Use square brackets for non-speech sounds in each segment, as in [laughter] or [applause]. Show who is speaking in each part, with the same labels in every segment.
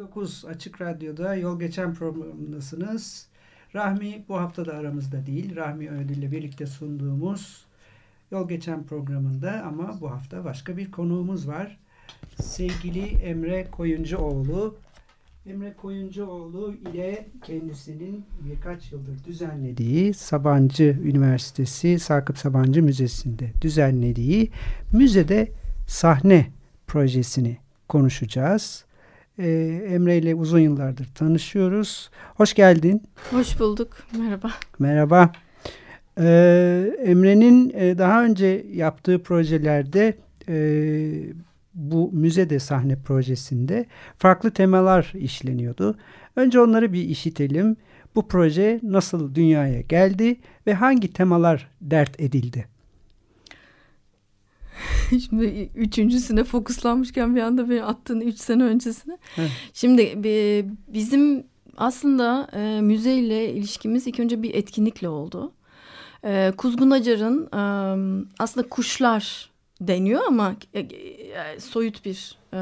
Speaker 1: 94.9 Açık Radyo'da Yol Geçen programındasınız. Rahmi bu hafta da aramızda değil. Rahmi Ödül ile birlikte sunduğumuz Yol Geçen programında ama bu hafta başka bir konuğumuz var. Sevgili Emre Koyuncuoğlu. Emre Koyuncuoğlu ile kendisinin birkaç yıldır düzenlediği Sabancı Üniversitesi Sakıp Sabancı Müzesi'nde düzenlediği müzede sahne projesini konuşacağız. Ee, Emre ile uzun yıllardır tanışıyoruz. Hoş geldin.
Speaker 2: Hoş bulduk. Merhaba.
Speaker 1: Merhaba. Ee, Emre'nin e, daha önce yaptığı projelerde e, bu müzede sahne projesinde farklı temalar işleniyordu. Önce onları bir işitelim. Bu proje nasıl dünyaya geldi ve hangi temalar dert edildi? [laughs]
Speaker 2: Şimdi üçüncüsüne fokuslanmışken bir anda beni attın üç sene öncesine. Evet. Şimdi bizim aslında e, müzeyle ilişkimiz ilk önce bir etkinlikle oldu. E, Kuzgun Acar'ın e, aslında kuşlar deniyor ama e, e, soyut bir e,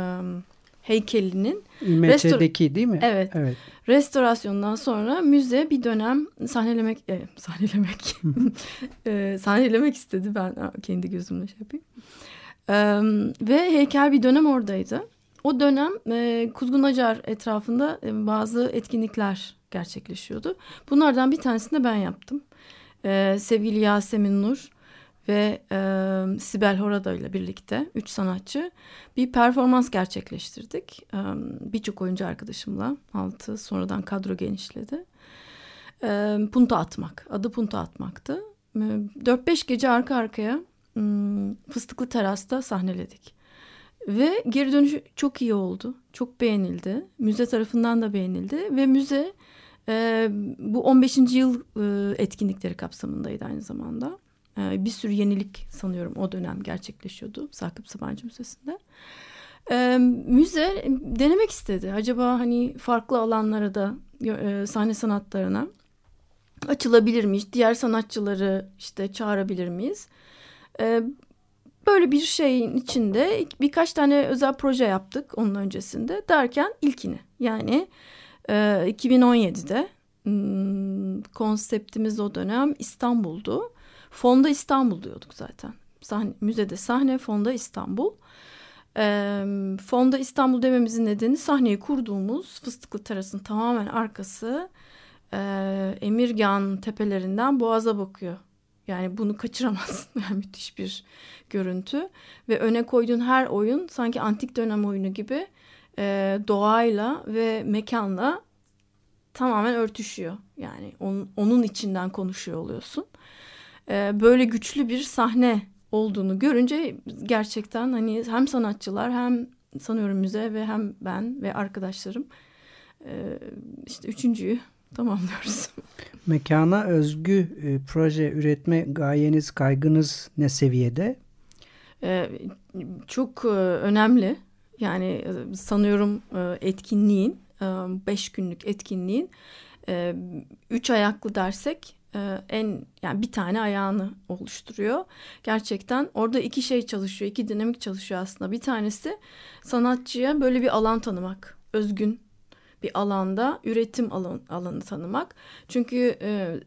Speaker 2: heykelinin
Speaker 1: İMÇ'deki değil mi?
Speaker 2: Evet. evet. Restorasyondan sonra müze bir dönem sahnelemek e, sahnelemek [laughs] e, sahnelemek istedi ben kendi gözümle şey yapayım. E, ve heykel bir dönem oradaydı. O dönem e, Kuzgun Acar etrafında e, bazı etkinlikler gerçekleşiyordu. Bunlardan bir tanesini de ben yaptım. E, sevgili Yasemin Nur ve e, Sibel Horada ile birlikte üç sanatçı bir performans gerçekleştirdik. E, Birçok oyuncu arkadaşımla altı sonradan kadro genişledi. E, punta atmak adı punta atmaktı. E, 4-5 gece arka arkaya e, Fıstıklı Teras'ta sahneledik. Ve geri dönüşü çok iyi oldu. Çok beğenildi. Müze tarafından da beğenildi. Ve müze e, bu 15. yıl e, etkinlikleri kapsamındaydı aynı zamanda. Ee, bir sürü yenilik sanıyorum o dönem gerçekleşiyordu Sakıp Sabancı Müzesi'nde. Ee, müze denemek istedi. Acaba hani farklı alanlara da e, sahne sanatlarına açılabilir miyiz? Diğer sanatçıları işte çağırabilir miyiz? Ee, böyle bir şeyin içinde birkaç tane özel proje yaptık onun öncesinde derken ilkini yani e, 2017'de hmm, konseptimiz o dönem İstanbul'du. Fonda İstanbul diyorduk zaten. Sahne, müzede sahne, fonda İstanbul. Ee, fonda İstanbul dememizin nedeni sahneyi kurduğumuz Fıstıklı Teras'ın tamamen arkası e, Emirgan tepelerinden Boğaz'a bakıyor. Yani bunu kaçıramazsın. [laughs] Yani müthiş bir görüntü. Ve öne koyduğun her oyun sanki antik dönem oyunu gibi e, doğayla ve mekanla tamamen örtüşüyor. Yani onun, onun içinden konuşuyor oluyorsun. E, böyle güçlü bir sahne olduğunu görünce gerçekten hani hem sanatçılar hem sanıyorum müze ve hem ben ve arkadaşlarım e, işte üçüncüyü tamamlıyoruz. [laughs]
Speaker 1: Mekana özgü e, proje üretme gayeniz, kaygınız ne seviyede?
Speaker 2: E, çok e, önemli. Yani e, sanıyorum e, etkinliğin, e, beş günlük etkinliğin e, üç ayaklı dersek e, en yani bir tane ayağını oluşturuyor. Gerçekten orada iki şey çalışıyor, iki dinamik çalışıyor aslında. Bir tanesi sanatçıya böyle bir alan tanımak, özgün bir alanda üretim alan, alanı tanımak. Çünkü e,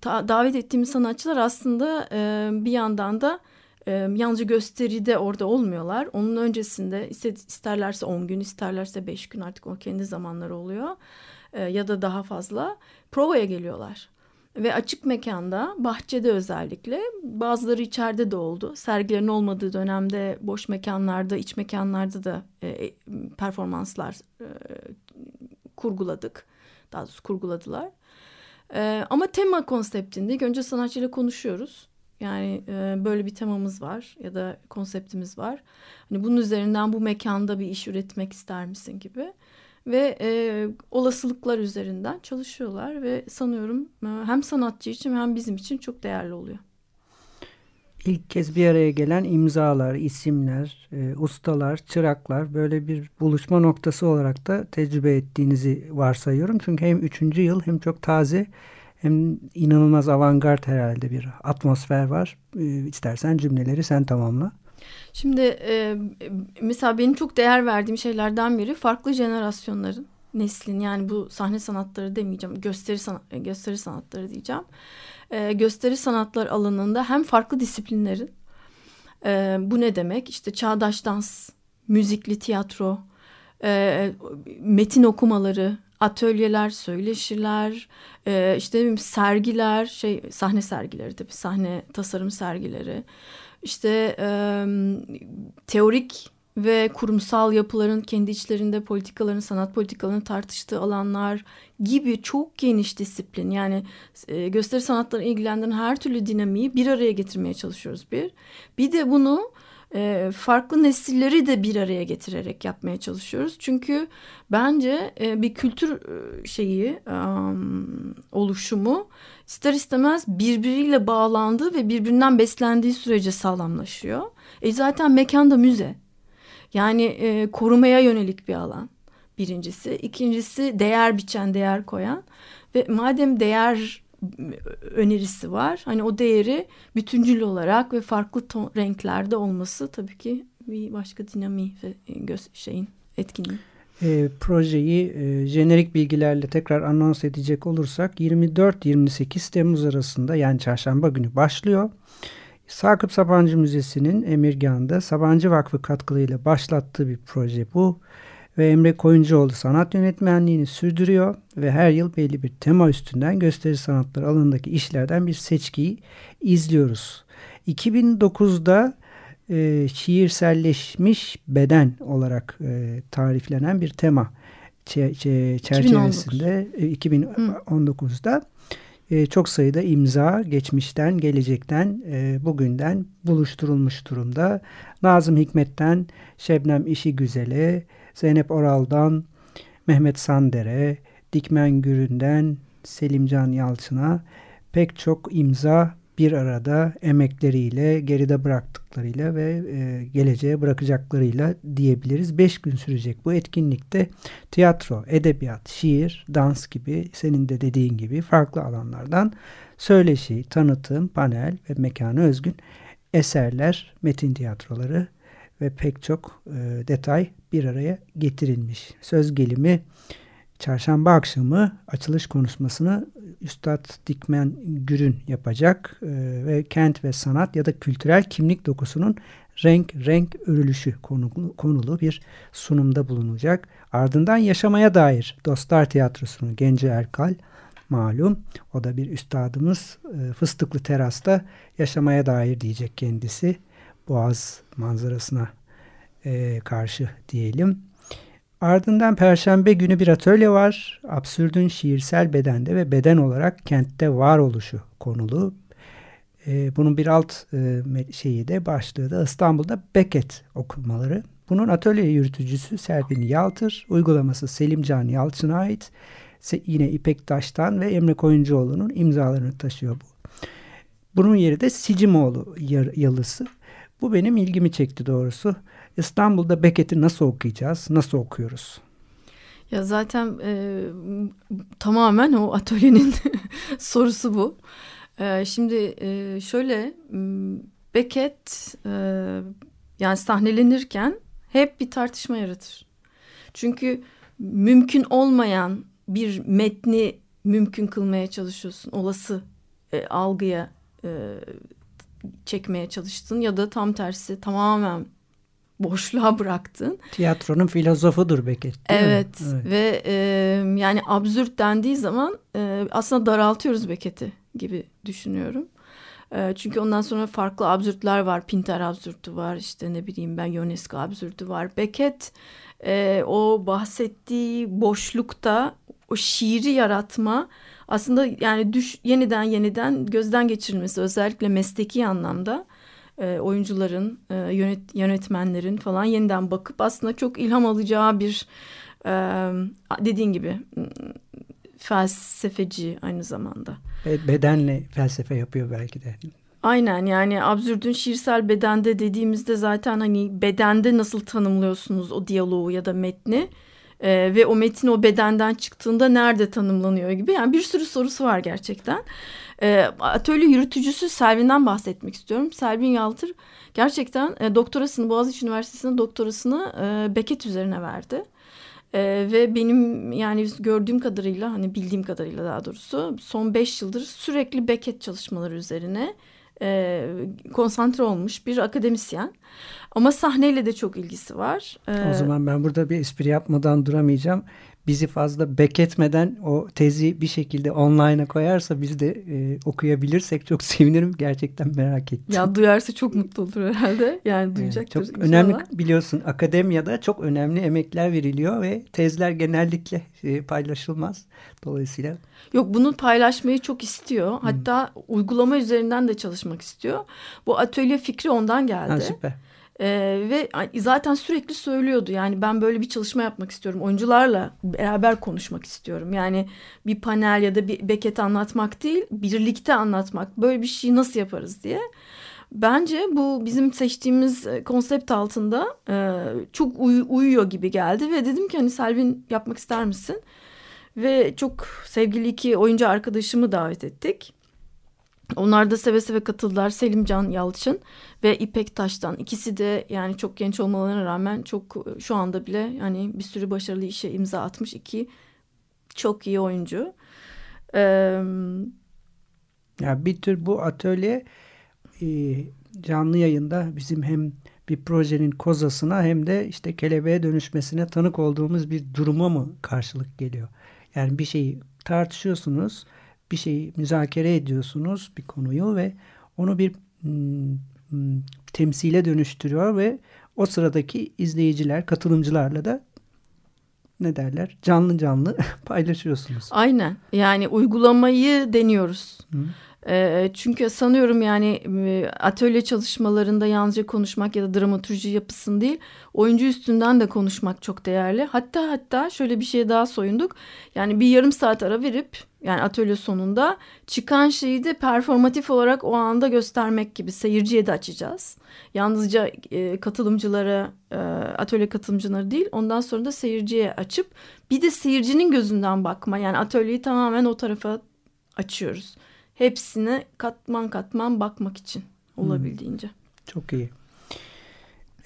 Speaker 2: ta, davet ettiğimiz sanatçılar aslında e, bir yandan da e, yalnızca gösteride orada olmuyorlar. Onun öncesinde isterlerse 10 gün, isterlerse 5 gün artık o kendi zamanları oluyor. E, ya da daha fazla provaya geliyorlar ve açık mekanda, bahçede özellikle bazıları içeride de oldu. Sergilerin olmadığı dönemde boş mekanlarda, iç mekanlarda da e, e, performanslar e, kurguladık. Daha doğrusu kurguladılar. E, ama tema konseptinde önce sanatçıyla konuşuyoruz. Yani e, böyle bir temamız var ya da konseptimiz var. Hani bunun üzerinden bu mekanda bir iş üretmek ister misin gibi. Ve e, olasılıklar üzerinden çalışıyorlar ve sanıyorum e, hem sanatçı için hem bizim için çok değerli oluyor.
Speaker 1: İlk kez bir araya gelen imzalar, isimler, e, ustalar, çıraklar böyle bir buluşma noktası olarak da tecrübe ettiğinizi varsayıyorum. Çünkü hem üçüncü yıl hem çok taze hem inanılmaz avantgard herhalde bir atmosfer var. E, istersen cümleleri sen tamamla.
Speaker 2: Şimdi e, mesela benim çok değer verdiğim şeylerden biri farklı jenerasyonların neslin yani bu sahne sanatları demeyeceğim gösteri sanat, gösteri sanatları diyeceğim. E, gösteri sanatlar alanında hem farklı disiplinlerin e, bu ne demek işte çağdaş dans, müzikli tiyatro, e, metin okumaları, atölyeler, söyleşiler, e, işte sergiler, şey sahne sergileri tabii sahne tasarım sergileri, işte e, teorik ve kurumsal yapıların kendi içlerinde politikaların, sanat politikalarını tartıştığı alanlar gibi çok geniş disiplin. Yani e, gösteri sanatlarına ilgilendiren her türlü dinamiği bir araya getirmeye çalışıyoruz bir. Bir de bunu e, farklı nesilleri de bir araya getirerek yapmaya çalışıyoruz. Çünkü bence e, bir kültür e, şeyi um, oluşumu ister istemez birbiriyle bağlandığı ve birbirinden beslendiği sürece sağlamlaşıyor. E zaten mekanda müze. Yani e, korumaya yönelik bir alan birincisi. İkincisi değer biçen, değer koyan. Ve madem değer önerisi var. Hani o değeri bütüncül olarak ve farklı ton, renklerde olması tabii ki bir başka dinamiği ve göz, şeyin etkinliği.
Speaker 1: E, projeyi e, jenerik bilgilerle tekrar anons edecek olursak 24-28 Temmuz arasında yani çarşamba günü başlıyor. Sakıp Sabancı Müzesi'nin Emirgan'da Sabancı Vakfı katkılarıyla başlattığı bir proje bu. Ve Emre Koyuncuoğlu sanat yönetmenliğini sürdürüyor ve her yıl belli bir tema üstünden gösteri sanatları alanındaki işlerden bir seçkiyi izliyoruz. 2009'da e, şiirselleşmiş beden olarak e, tariflenen bir tema çerçevesinde 2019'da e, çok sayıda imza geçmişten, gelecekten, e, bugünden buluşturulmuş durumda. Nazım Hikmet'ten Şebnem İşi Güzel'e, Zeynep Oral'dan Mehmet Sander'e, Dikmen Gürü'nden Selimcan Yalçın'a pek çok imza bir arada emekleriyle, geride bıraktıklarıyla ve e, geleceğe bırakacaklarıyla diyebiliriz. Beş gün sürecek bu etkinlikte tiyatro, edebiyat, şiir, dans gibi senin de dediğin gibi farklı alanlardan söyleşi, tanıtım, panel ve mekana özgün eserler, metin tiyatroları ve pek çok e, detay bir araya getirilmiş. Söz gelimi çarşamba akşamı açılış konuşmasını Üstad Dikmen Gürün yapacak e, ve kent ve sanat ya da kültürel kimlik dokusunun renk renk örülüşü konulu, bir sunumda bulunacak. Ardından yaşamaya dair Dostlar Tiyatrosu'nun Gence Erkal malum o da bir üstadımız e, Fıstıklı Teras'ta yaşamaya dair diyecek kendisi. Boğaz manzarasına e, karşı diyelim. Ardından Perşembe günü bir atölye var. Absürdün şiirsel bedende ve beden olarak kentte varoluşu konulu. E, bunun bir alt e, şeyi de başlığı da İstanbul'da Beckett okumaları. Bunun atölye yürütücüsü Serpin Yaltır, uygulaması Selimcan Yalçın'a ait. Yine İpek Taş'tan ve Emre Koyuncuoğlu'nun imzalarını taşıyor bu. Bunun yeri de Sicimoğlu yalısı. Bu benim ilgimi çekti doğrusu. İstanbul'da Beckett'i nasıl okuyacağız, nasıl okuyoruz?
Speaker 2: Ya zaten e, tamamen o atölyenin [laughs] sorusu bu. E, şimdi e, şöyle Beckett e, yani sahnelenirken hep bir tartışma yaratır. Çünkü mümkün olmayan bir metni mümkün kılmaya çalışıyorsun. Olası e, algıya e, çekmeye çalıştın ya da tam tersi tamamen boşluğa bıraktın.
Speaker 1: Tiyatronun filozofudur Beckett.
Speaker 2: Evet, evet ve e, yani absürt dendiği zaman e, aslında daraltıyoruz Beckett'i gibi düşünüyorum. E, çünkü ondan sonra farklı absürtler var. Pinter absürtü var işte ne bileyim ben Ionesco absürtü var. Beckett e, o bahsettiği boşlukta o şiiri yaratma aslında yani düş yeniden yeniden gözden geçirilmesi özellikle mesleki anlamda e, oyuncuların, e, yönet, yönetmenlerin falan yeniden bakıp aslında çok ilham alacağı bir e, dediğin gibi felsefeci aynı zamanda.
Speaker 1: Bedenle felsefe yapıyor belki de.
Speaker 2: Aynen yani absürdün şiirsel bedende dediğimizde zaten hani bedende nasıl tanımlıyorsunuz o diyaloğu ya da metni e, ve o metin o bedenden çıktığında nerede tanımlanıyor gibi yani bir sürü sorusu var gerçekten. E, atölye yürütücüsü Selvin'den bahsetmek istiyorum. Selvin Yaltır gerçekten e, doktorasını Boğaziçi Üniversitesi'nin doktorasını e, Beckett üzerine verdi. Ee, ve benim yani gördüğüm kadarıyla hani bildiğim kadarıyla daha doğrusu son beş yıldır sürekli Beckett çalışmaları üzerine e, konsantre olmuş bir akademisyen. Ama sahneyle de çok ilgisi var.
Speaker 1: Ee, o zaman ben burada bir espri yapmadan duramayacağım bizi fazla beketmeden o tezi bir şekilde online'a koyarsa biz de e, okuyabilirsek çok [laughs] sevinirim. Gerçekten merak ettim.
Speaker 2: Ya duyarsa çok mutlu olur herhalde. Yani duyacaktır.
Speaker 1: Evet, çok inşallah. önemli biliyorsun akademiyada çok önemli emekler veriliyor ve tezler genellikle e, paylaşılmaz. Dolayısıyla
Speaker 2: Yok bunu paylaşmayı çok istiyor. Hatta hmm. uygulama üzerinden de çalışmak istiyor. Bu atölye fikri ondan geldi. Ha, süper. Ee, ve zaten sürekli söylüyordu yani ben böyle bir çalışma yapmak istiyorum. Oyuncularla beraber konuşmak istiyorum. Yani bir panel ya da bir beket anlatmak değil, birlikte anlatmak. Böyle bir şeyi nasıl yaparız diye. Bence bu bizim seçtiğimiz e, konsept altında e, çok uy uyuyor gibi geldi ve dedim ki hani Selvin yapmak ister misin? Ve çok sevgili iki oyuncu arkadaşımı davet ettik. Onlar da seve seve katıldılar. Selimcan Yalçın ve İpek Taş'tan. İkisi de yani çok genç olmalarına rağmen çok şu anda bile yani bir sürü başarılı işe imza atmış iki çok iyi oyuncu. Ee,
Speaker 1: ya bir tür bu atölye e, canlı yayında bizim hem bir projenin kozasına hem de işte kelebeğe dönüşmesine tanık olduğumuz bir duruma mı karşılık geliyor? Yani bir şeyi tartışıyorsunuz bir şeyi müzakere ediyorsunuz bir konuyu ve onu bir hmm, hmm, temsile dönüştürüyor ve o sıradaki izleyiciler, katılımcılarla da ne derler canlı canlı [laughs] paylaşıyorsunuz.
Speaker 2: Aynen yani uygulamayı deniyoruz. Hı. Çünkü sanıyorum yani atölye çalışmalarında yalnızca konuşmak ya da dramaturji yapısın değil, oyuncu üstünden de konuşmak çok değerli. Hatta hatta şöyle bir şey daha soyunduk. Yani bir yarım saat ara verip yani atölye sonunda çıkan şeyi de performatif olarak o anda göstermek gibi seyirciye de açacağız. Yalnızca katılımcılara, atölye katılımcıları değil ondan sonra da seyirciye açıp bir de seyircinin gözünden bakma. Yani atölyeyi tamamen o tarafa açıyoruz hepsine katman katman bakmak için olabildiğince.
Speaker 1: Çok iyi.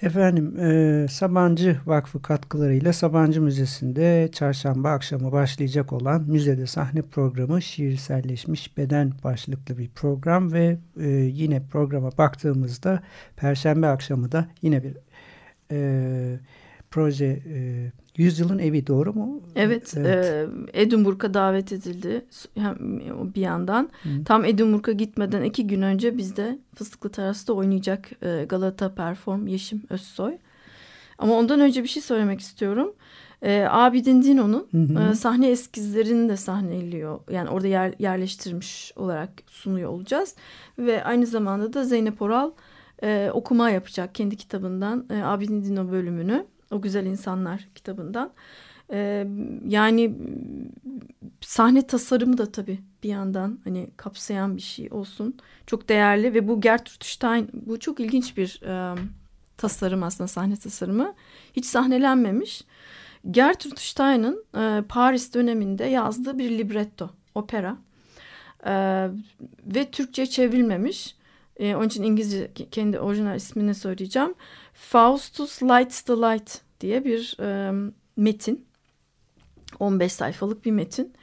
Speaker 1: Efendim e, Sabancı Vakfı katkılarıyla Sabancı Müzesi'nde çarşamba akşamı başlayacak olan müzede sahne programı şiirselleşmiş beden başlıklı bir program ve e, yine programa baktığımızda perşembe akşamı da yine bir e, proje e, Yüzyılın Evi doğru mu?
Speaker 2: Evet, evet. E, Edinburgh'a davet edildi hem bir yandan. Hı. Tam Edinburgh'a gitmeden iki gün önce bizde Fıstıklı Teras'ta oynayacak e, Galata Perform Yeşim Özsoy. Ama ondan önce bir şey söylemek istiyorum. E, Abidin Dino'nun e, sahne eskizlerini de sahneliyor. Yani orada yer, yerleştirmiş olarak sunuyor olacağız. Ve aynı zamanda da Zeynep Oral e, okuma yapacak kendi kitabından e, Abidin Dino bölümünü. O Güzel İnsanlar kitabından. Ee, yani sahne tasarımı da tabii bir yandan hani kapsayan bir şey olsun. Çok değerli ve bu Gertrude Stein bu çok ilginç bir e, tasarım aslında sahne tasarımı. Hiç sahnelenmemiş. Gertrude Stein'ın e, Paris döneminde yazdığı bir libretto, opera. E, ve Türkçe çevrilmemiş. E, onun için İngilizce kendi orijinal ismini söyleyeceğim. Faustus Lights the Light diye bir e, metin. 15 sayfalık bir metin.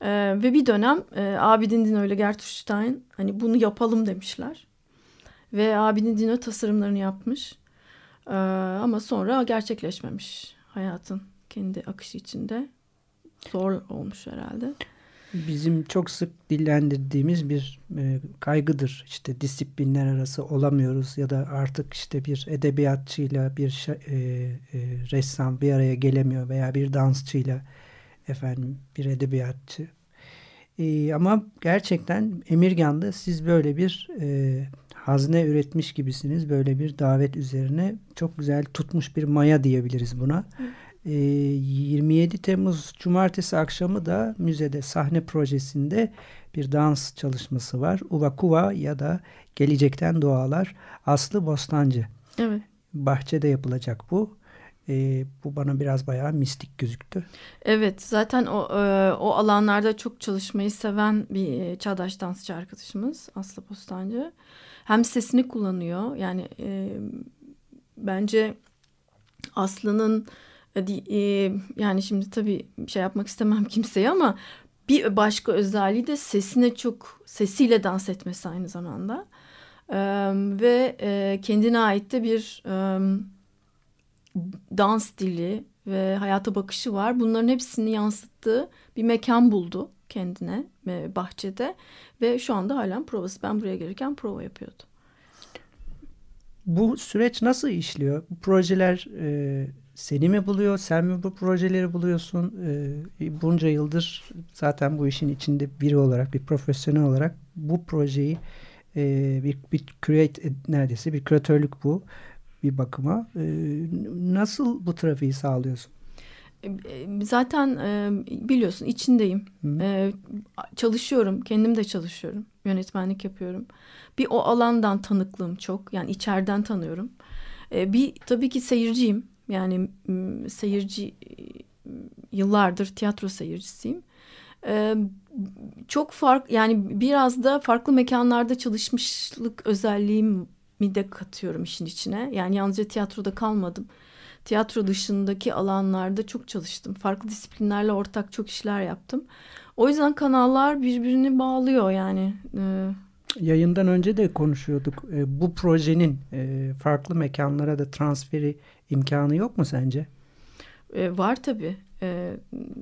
Speaker 2: E, ve bir dönem e, Abidin Dino ile Gertrude Stein hani bunu yapalım demişler. Ve Abidin Dino tasarımlarını yapmış. E, ama sonra gerçekleşmemiş hayatın kendi akışı içinde. Zor olmuş herhalde
Speaker 1: bizim çok sık dillendirdiğimiz bir e, kaygıdır. İşte disiplinler arası olamıyoruz ya da artık işte bir edebiyatçıyla bir e, e, ressam bir araya gelemiyor veya bir dansçıyla efendim bir edebiyatçı. E, ama gerçekten Emirgan'da siz böyle bir e, hazne üretmiş gibisiniz. Böyle bir davet üzerine çok güzel tutmuş bir maya diyebiliriz buna. E, 27 Temmuz Cumartesi akşamı da müzede sahne projesinde bir dans çalışması var. Uvakuva ya da Gelecekten Dualar Aslı Bostancı.
Speaker 2: Evet.
Speaker 1: Bahçede yapılacak bu. E, bu bana biraz bayağı mistik gözüktü.
Speaker 2: Evet zaten o, e, o alanlarda çok çalışmayı seven bir e, çağdaş dansçı arkadaşımız Aslı Bostancı. Hem sesini kullanıyor yani e, bence Aslı'nın yani şimdi tabii şey yapmak istemem [laughs] kimseye ama bir başka özelliği de sesine çok sesiyle dans etmesi aynı zamanda. E, ve e, kendine ait de bir e, dans dili ve hayata bakışı var. Bunların hepsini yansıttığı bir mekan buldu kendine e, bahçede ve şu anda halen provası. Ben buraya gelirken prova yapıyordu.
Speaker 1: Bu süreç nasıl işliyor? Bu projeler e, seni mi buluyor? Sen mi bu projeleri buluyorsun? E, bunca yıldır zaten bu işin içinde biri olarak, bir profesyonel olarak bu projeyi e, bir, bir create, neredeyse bir küratörlük bu bir bakıma. E, nasıl bu trafiği sağlıyorsun?
Speaker 2: E, e, zaten e, biliyorsun içindeyim. E, çalışıyorum. Kendim de çalışıyorum. Yönetmenlik yapıyorum. Bir o alandan tanıklığım çok. Yani içeriden tanıyorum. E, bir tabii ki seyirciyim. Yani seyirci yıllardır tiyatro seyircisiyim. E, çok fark yani biraz da farklı mekanlarda çalışmışlık özelliğim mi de katıyorum işin içine. Yani yalnızca tiyatroda kalmadım. Tiyatro dışındaki alanlarda çok çalıştım. Farklı disiplinlerle ortak çok işler yaptım. O yüzden kanallar birbirini bağlıyor yani. Ee,
Speaker 1: Yayından önce de konuşuyorduk. Ee, bu projenin e, farklı mekanlara da transferi imkanı yok mu sence?
Speaker 2: Ee, var tabii.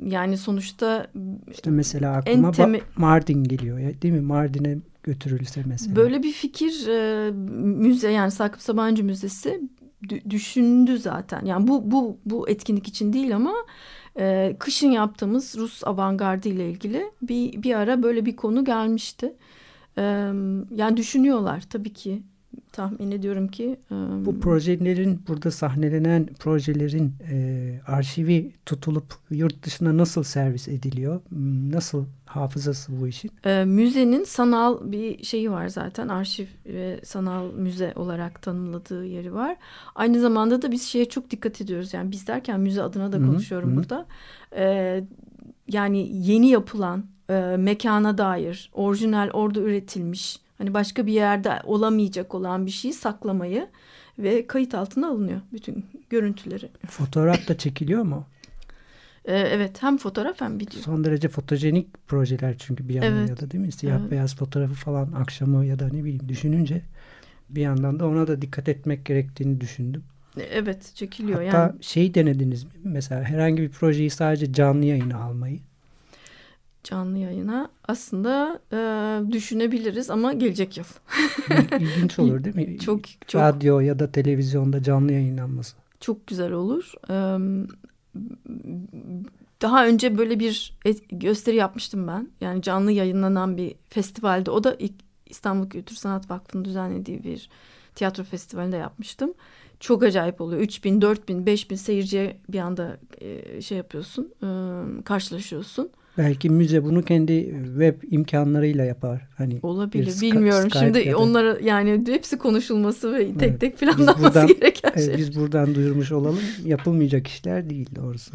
Speaker 2: yani sonuçta
Speaker 1: işte mesela aklıma teme- Mardin geliyor değil mi? Mardin'e götürülse mesela.
Speaker 2: Böyle bir fikir e, müze yani Sakıp Sabancı Müzesi düşündü zaten. Yani bu bu bu etkinlik için değil ama e, kışın yaptığımız Rus avantgardı ile ilgili bir bir ara böyle bir konu gelmişti. E, yani düşünüyorlar tabii ki tahmin ediyorum ki.
Speaker 1: E, Bu projelerin burada sahnelenen projelerin e, arşivi tutulup yurt dışına nasıl servis ediliyor? Nasıl hafızası bu işin?
Speaker 2: E, müzenin sanal bir şeyi var zaten arşiv ve sanal müze olarak tanımladığı yeri var. Aynı zamanda da biz şeye çok dikkat ediyoruz. Yani biz derken müze adına da konuşuyorum Hı -hı. burada. E, yani yeni yapılan e, mekana dair orijinal orada üretilmiş hani başka bir yerde olamayacak olan bir şeyi saklamayı ve kayıt altına alınıyor bütün görüntüleri.
Speaker 1: Fotoğraf da çekiliyor mu?
Speaker 2: Ee, evet hem fotoğraf hem video.
Speaker 1: Son derece fotojenik projeler çünkü bir yandan evet. ya da değil mi? Siyah evet. beyaz fotoğrafı falan akşamı ya da ne bileyim düşününce bir yandan da ona da dikkat etmek gerektiğini düşündüm.
Speaker 2: E, evet çekiliyor
Speaker 1: Hatta
Speaker 2: yani.
Speaker 1: şey denediniz mi? Mesela herhangi bir projeyi sadece canlı yayına almayı
Speaker 2: canlı yayına aslında e, düşünebiliriz ama gelecek yıl.
Speaker 1: İlginç olur değil mi? [laughs] Çok, çok. Radyo ya da televizyonda canlı yayınlanması.
Speaker 2: Çok güzel olur. Daha önce böyle bir gösteri yapmıştım ben. Yani canlı yayınlanan bir festivalde. O da İstanbul Kültür Sanat Vakfı'nın düzenlediği bir tiyatro festivalinde yapmıştım. Çok acayip oluyor. 3000, 4000, 5000 seyirciye bir anda şey yapıyorsun, karşılaşıyorsun.
Speaker 1: Belki müze bunu kendi web imkanlarıyla yapar. Hani
Speaker 2: Olabilir bilmiyorum. Şimdi onlara yani hepsi konuşulması ve tek evet. tek planlanması buradan, gereken şey.
Speaker 1: biz buradan duyurmuş olalım. Yapılmayacak işler değil doğrusu.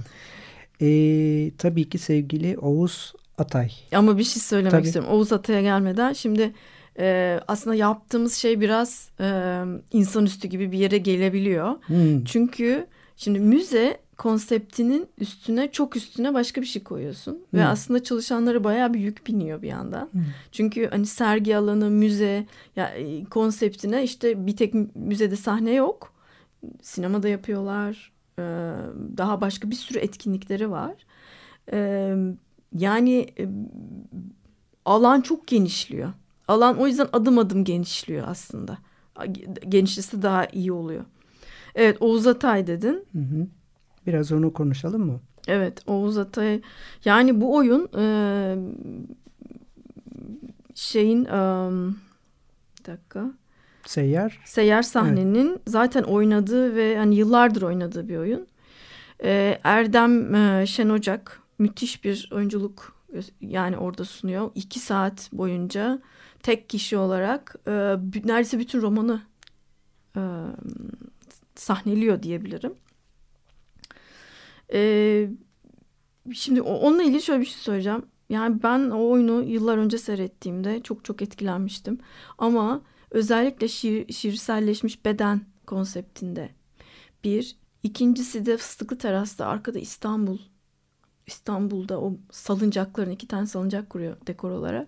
Speaker 1: Ee, tabii ki sevgili Oğuz Atay.
Speaker 2: Ama bir şey söylemek tabii. istiyorum. Oğuz Atay'a gelmeden şimdi e, aslında yaptığımız şey biraz e, insanüstü gibi bir yere gelebiliyor. Hmm. Çünkü şimdi müze konseptinin üstüne çok üstüne başka bir şey koyuyorsun. Hmm. Ve aslında çalışanlara bayağı bir yük biniyor bir yandan. Hmm. Çünkü hani sergi alanı, müze ya e, konseptine işte bir tek müzede sahne yok. Sinemada yapıyorlar. Ee, daha başka bir sürü etkinlikleri var. Ee, yani e, alan çok genişliyor. Alan o yüzden adım adım genişliyor aslında. Genişlesi daha iyi oluyor. Evet Oğuz Atay dedin. Hı hı.
Speaker 1: Biraz onu konuşalım mı?
Speaker 2: Evet Oğuz Atay. Yani bu oyun e, şeyin um, bir dakika.
Speaker 1: Seyyar.
Speaker 2: Seyyar sahnenin evet. zaten oynadığı ve hani yıllardır oynadığı bir oyun. Ee, Erdem e, Şen Ocak müthiş bir oyunculuk yani orada sunuyor. İki saat boyunca tek kişi olarak e, neredeyse bütün romanı e, sahneliyor diyebilirim. E, şimdi onunla ilgili şöyle bir şey söyleyeceğim. Yani ben o oyunu yıllar önce seyrettiğimde çok çok etkilenmiştim. Ama özellikle şiir, şiirselleşmiş beden konseptinde bir. ikincisi de Fıstıklı Teras'ta arkada İstanbul. İstanbul'da o salıncakların iki tane salıncak kuruyor dekor olarak.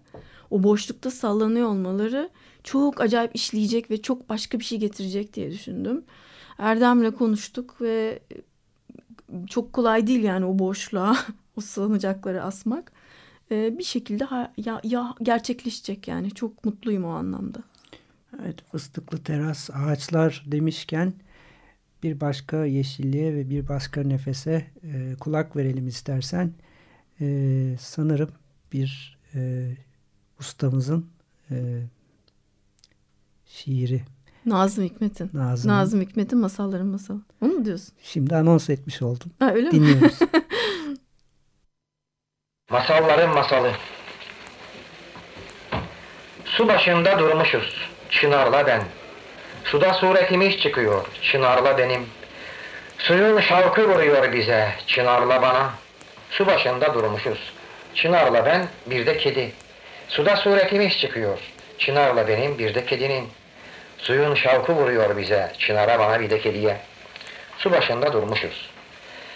Speaker 2: O boşlukta sallanıyor olmaları çok acayip işleyecek ve çok başka bir şey getirecek diye düşündüm. Erdem'le konuştuk ve çok kolay değil yani o boşluğa [laughs] o sığınacakları asmak. Ee, bir şekilde ha, ya, ya gerçekleşecek yani çok mutluyum o anlamda.
Speaker 1: Evet fıstıklı teras ağaçlar demişken bir başka yeşilliğe ve bir başka nefese e, kulak verelim istersen. E, sanırım bir e, ustamızın e, şiiri
Speaker 2: Nazım Hikmet'in. Nazım, Nazım Hikmet'in masalların masalı. Onu mu diyorsun?
Speaker 1: Şimdi anons etmiş oldum.
Speaker 2: Ha, öyle
Speaker 1: Dinliyoruz. [laughs]
Speaker 3: Masalların masalı. Su başında durmuşuz. Çınarla ben. Suda suretimiz çıkıyor. Çınarla benim. Suyun şavkı vuruyor bize. Çınarla bana. Su başında durmuşuz. Çınarla ben, bir de kedi. Suda suretimiz çıkıyor. Çınarla benim, bir de kedinin. Suyun şavkı vuruyor bize, çınara bana bir de kediye. Su başında durmuşuz.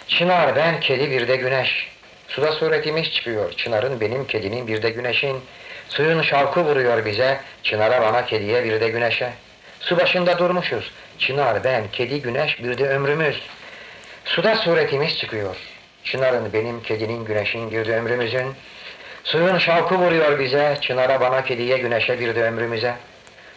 Speaker 3: Çınar ben, kedi bir de güneş. Suda suretimiz çıkıyor, çınarın benim, kedinin bir de güneşin. Suyun şavkı vuruyor bize, çınara bana kediye bir de güneşe. Su başında durmuşuz, çınar ben, kedi güneş bir de ömrümüz. Suda suretimiz çıkıyor, çınarın benim, kedinin, güneşin bir de ömrümüzün. Suyun şavkı vuruyor bize, çınara bana kediye güneşe bir de ömrümüze.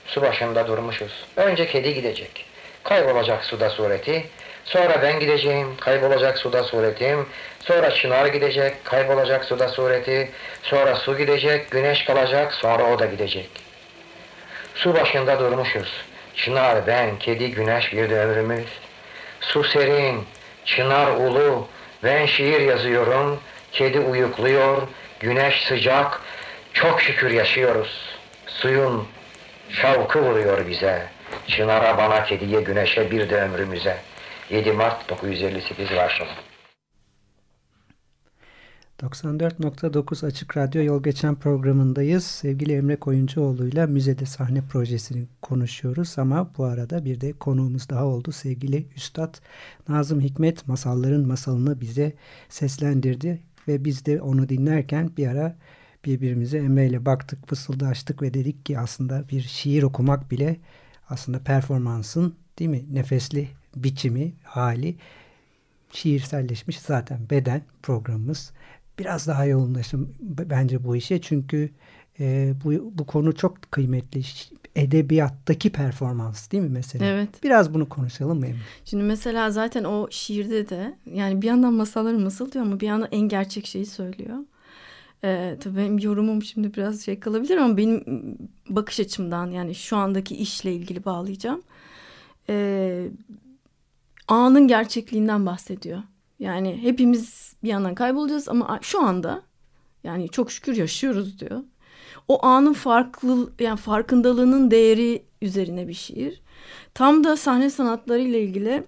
Speaker 3: Su başında durmuşuz. Önce kedi gidecek. Kaybolacak suda sureti. Sonra ben gideceğim. Kaybolacak suda suretim. Sonra çınar gidecek. Kaybolacak suda sureti. Sonra su gidecek. Güneş kalacak. Sonra o da gidecek. Su başında durmuşuz. Çınar, ben, kedi, güneş bir de ömrümüz. Su serin, çınar ulu, ben şiir yazıyorum, kedi uyukluyor, güneş sıcak, çok şükür yaşıyoruz. Suyun Şavkı vuruyor bize. Çınara bana, kediye, güneşe, bir de ömrümüze. 7 Mart 958 Varşova.
Speaker 1: 94.9 Açık Radyo Yol Geçen programındayız. Sevgili Emre Koyuncuoğlu ile müzede sahne projesini konuşuyoruz ama bu arada bir de konuğumuz daha oldu. Sevgili Üstad Nazım Hikmet masalların masalını bize seslendirdi ve biz de onu dinlerken bir ara birbirimize Emre ile baktık, fısıldaştık ve dedik ki aslında bir şiir okumak bile aslında performansın değil mi? Nefesli biçimi, hali şiirselleşmiş zaten beden programımız. Biraz daha yoğunlaşım bence bu işe çünkü e, bu, bu konu çok kıymetli. Edebiyattaki performans değil mi mesela?
Speaker 2: Evet.
Speaker 1: Biraz bunu konuşalım mı?
Speaker 2: Şimdi mesela zaten o şiirde de yani bir yandan masalları masal diyor ama bir yandan en gerçek şeyi söylüyor. Ee, tabii benim yorumum şimdi biraz şey kalabilir ama benim bakış açımdan yani şu andaki işle ilgili bağlayacağım. Ee, anın gerçekliğinden bahsediyor. Yani hepimiz bir yandan kaybolacağız ama şu anda yani çok şükür yaşıyoruz diyor. O anın farklı yani farkındalığının değeri üzerine bir şiir. Tam da sahne sanatları ile ilgili